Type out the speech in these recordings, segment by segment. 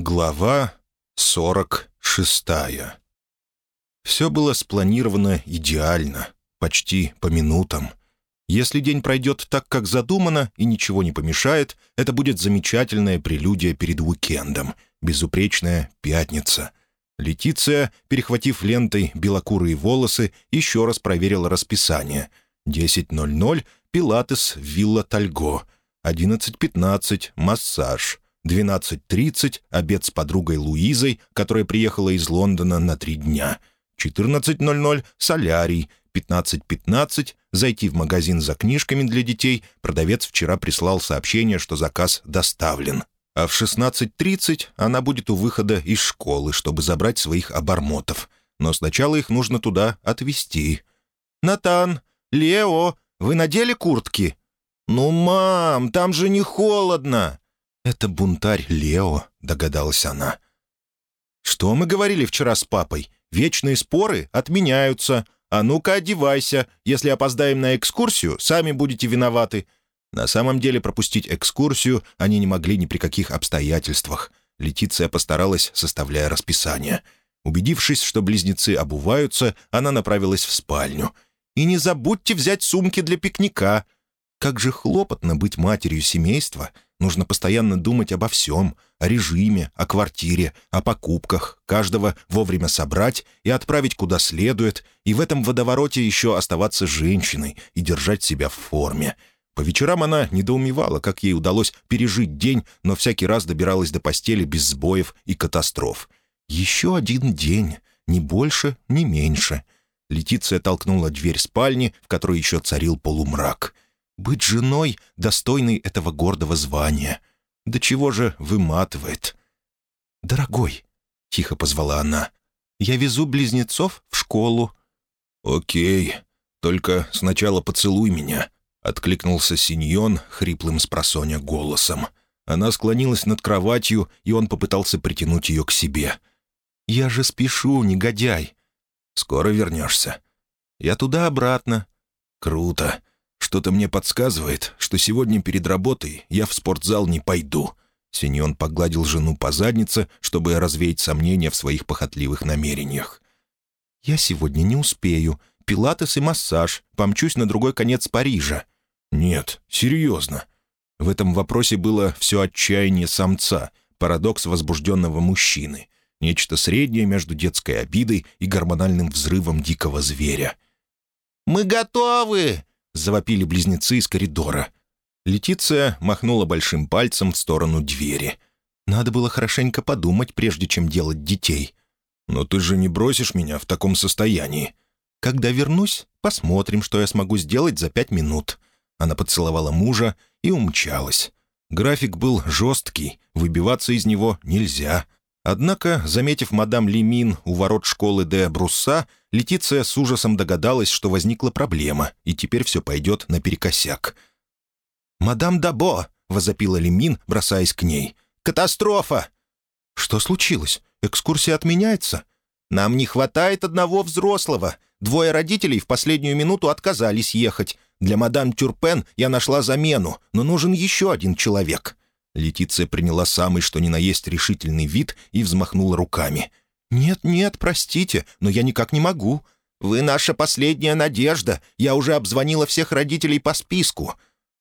Глава сорок шестая. Все было спланировано идеально, почти по минутам. Если день пройдет так, как задумано, и ничего не помешает, это будет замечательная прелюдия перед уикендом, безупречная пятница. Летиция, перехватив лентой белокурые волосы, еще раз проверила расписание. 10.00 — пилатес Вилла Тальго, 11.15 — массаж — 12.30 — обед с подругой Луизой, которая приехала из Лондона на три дня. 14.00 — солярий. 15.15 — зайти в магазин за книжками для детей. Продавец вчера прислал сообщение, что заказ доставлен. А в 16.30 она будет у выхода из школы, чтобы забрать своих обормотов. Но сначала их нужно туда отвезти. «Натан! Лео! Вы надели куртки?» «Ну, мам, там же не холодно!» «Это бунтарь Лео», — догадалась она. «Что мы говорили вчера с папой? Вечные споры отменяются. А ну-ка одевайся. Если опоздаем на экскурсию, сами будете виноваты». На самом деле пропустить экскурсию они не могли ни при каких обстоятельствах. Летиция постаралась, составляя расписание. Убедившись, что близнецы обуваются, она направилась в спальню. «И не забудьте взять сумки для пикника. Как же хлопотно быть матерью семейства, Нужно постоянно думать обо всем, о режиме, о квартире, о покупках, каждого вовремя собрать и отправить куда следует, и в этом водовороте еще оставаться женщиной и держать себя в форме. По вечерам она недоумевала, как ей удалось пережить день, но всякий раз добиралась до постели без сбоев и катастроф. Еще один день, ни больше, ни меньше. Летиция толкнула дверь спальни, в которой еще царил полумрак — быть женой, достойной этого гордого звания. До чего же выматывает. «Дорогой», — тихо позвала она, — «я везу близнецов в школу». «Окей, только сначала поцелуй меня», — откликнулся Синьон хриплым спросоня голосом. Она склонилась над кроватью, и он попытался притянуть ее к себе. «Я же спешу, негодяй». «Скоро вернешься». «Я туда-обратно». «Круто. Что-то мне подсказывает, что сегодня перед работой я в спортзал не пойду». Синьон погладил жену по заднице, чтобы развеять сомнения в своих похотливых намерениях. «Я сегодня не успею. Пилатес и массаж. Помчусь на другой конец Парижа». «Нет, серьезно». В этом вопросе было все отчаяние самца, парадокс возбужденного мужчины. Нечто среднее между детской обидой и гормональным взрывом дикого зверя. «Мы готовы!» Завопили близнецы из коридора. Летиция махнула большим пальцем в сторону двери. Надо было хорошенько подумать, прежде чем делать детей. «Но ты же не бросишь меня в таком состоянии». «Когда вернусь, посмотрим, что я смогу сделать за пять минут». Она поцеловала мужа и умчалась. График был жесткий, выбиваться из него нельзя — Однако, заметив мадам Лемин у ворот школы де Брусса, Летиция с ужасом догадалась, что возникла проблема, и теперь все пойдет наперекосяк. «Мадам Дабо!» — возопила Лемин, бросаясь к ней. «Катастрофа!» «Что случилось? Экскурсия отменяется?» «Нам не хватает одного взрослого. Двое родителей в последнюю минуту отказались ехать. Для мадам Тюрпен я нашла замену, но нужен еще один человек». Летиция приняла самый что ни на есть решительный вид и взмахнула руками. «Нет, нет, простите, но я никак не могу. Вы наша последняя надежда. Я уже обзвонила всех родителей по списку.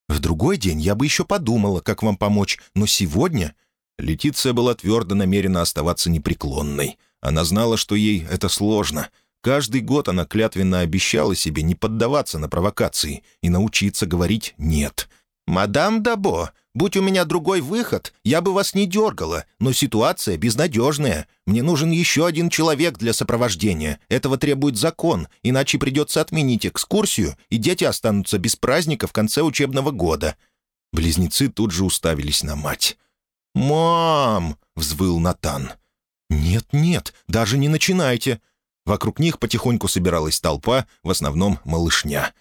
В другой день я бы еще подумала, как вам помочь, но сегодня...» Летиция была твердо намерена оставаться непреклонной. Она знала, что ей это сложно. Каждый год она клятвенно обещала себе не поддаваться на провокации и научиться говорить «нет». «Мадам Дабо, Будь у меня другой выход, я бы вас не дергала, но ситуация безнадежная. Мне нужен еще один человек для сопровождения. Этого требует закон, иначе придется отменить экскурсию, и дети останутся без праздника в конце учебного года». Близнецы тут же уставились на мать. «Мам!» — взвыл Натан. «Нет-нет, даже не начинайте!» Вокруг них потихоньку собиралась толпа, в основном малышня.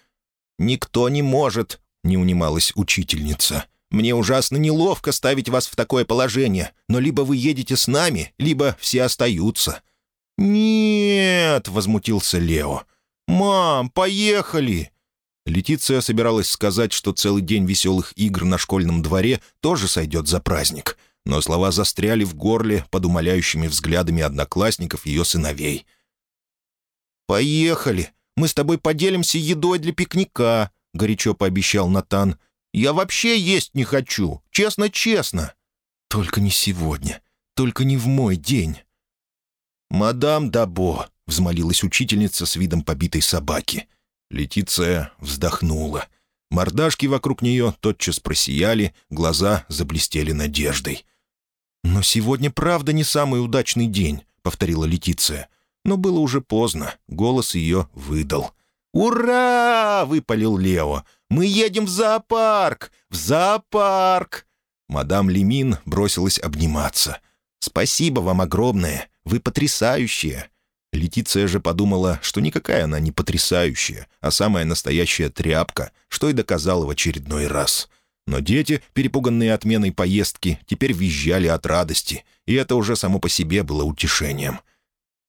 «Никто не может!» — не унималась учительница. Мне ужасно неловко ставить вас в такое положение, но либо вы едете с нами, либо все остаются». «Нет!» — возмутился Лео. «Мам, поехали!» Летиция собиралась сказать, что целый день веселых игр на школьном дворе тоже сойдет за праздник. но слова застряли в горле под умоляющими взглядами одноклассников ее сыновей. «Поехали! Мы с тобой поделимся едой для пикника», — горячо пообещал Натан. «Я вообще есть не хочу, честно-честно». «Только не сегодня, только не в мой день». «Мадам Дабо», — взмолилась учительница с видом побитой собаки. Летиция вздохнула. Мордашки вокруг нее тотчас просияли, глаза заблестели надеждой. «Но сегодня правда не самый удачный день», — повторила Летиция. Но было уже поздно, голос ее выдал. «Ура!» — выпалил Лео. «Мы едем в зоопарк! В зоопарк!» Мадам Лемин бросилась обниматься. «Спасибо вам огромное! Вы потрясающие!» Летиция же подумала, что никакая она не потрясающая, а самая настоящая тряпка, что и доказала в очередной раз. Но дети, перепуганные отменой поездки, теперь визжали от радости, и это уже само по себе было утешением.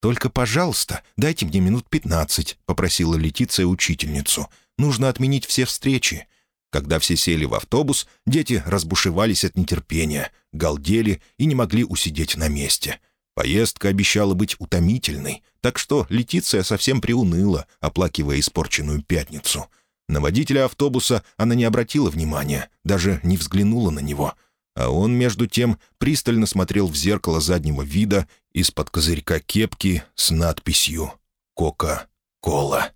«Только, пожалуйста, дайте мне минут пятнадцать», — попросила Летиция учительницу. «Нужно отменить все встречи». Когда все сели в автобус, дети разбушевались от нетерпения, галдели и не могли усидеть на месте. Поездка обещала быть утомительной, так что Летиция совсем приуныла, оплакивая испорченную пятницу. На водителя автобуса она не обратила внимания, даже не взглянула на него — а он, между тем, пристально смотрел в зеркало заднего вида из-под козырька кепки с надписью «Кока-кола».